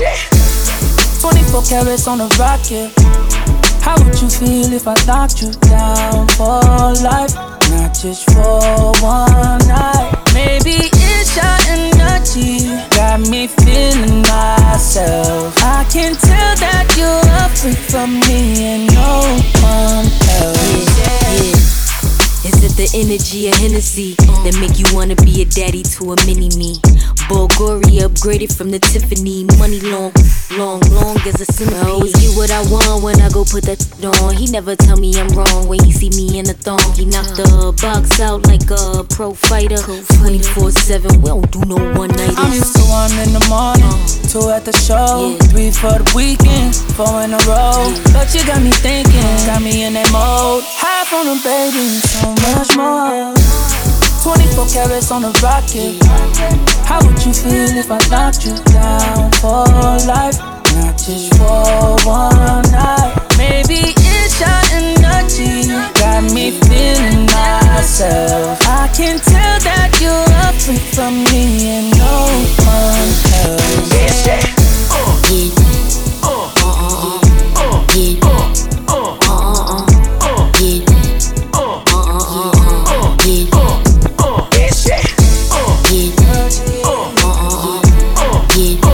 yeah, 24 carats on a rocket. How would you feel if I knocked you down for life? Not just for one night. Maybe it's your energy got me feeling myself. I can tell that you're free from me and no one energy of Hennessy that make you wanna be a daddy to a mini me? Bulgari upgraded from the Tiffany. Money long, long, long as a centipede. I always get what I want when I go put that on. He never tell me I'm wrong when he see me in the thong. He knock the box out like a pro fighter. 24 7, we don't do no one night. I'm used to one in the morning, uh. two at the show, three for the weekend, four in a row. But you got me thinking, got me in that mode. High from the baby, so much more. 24 carats on a rocket. How would you feel if I knocked you down for life? Not just for one night. Maybe it's your energy got me feeling myself. I can tell that you're up from me. Yeah.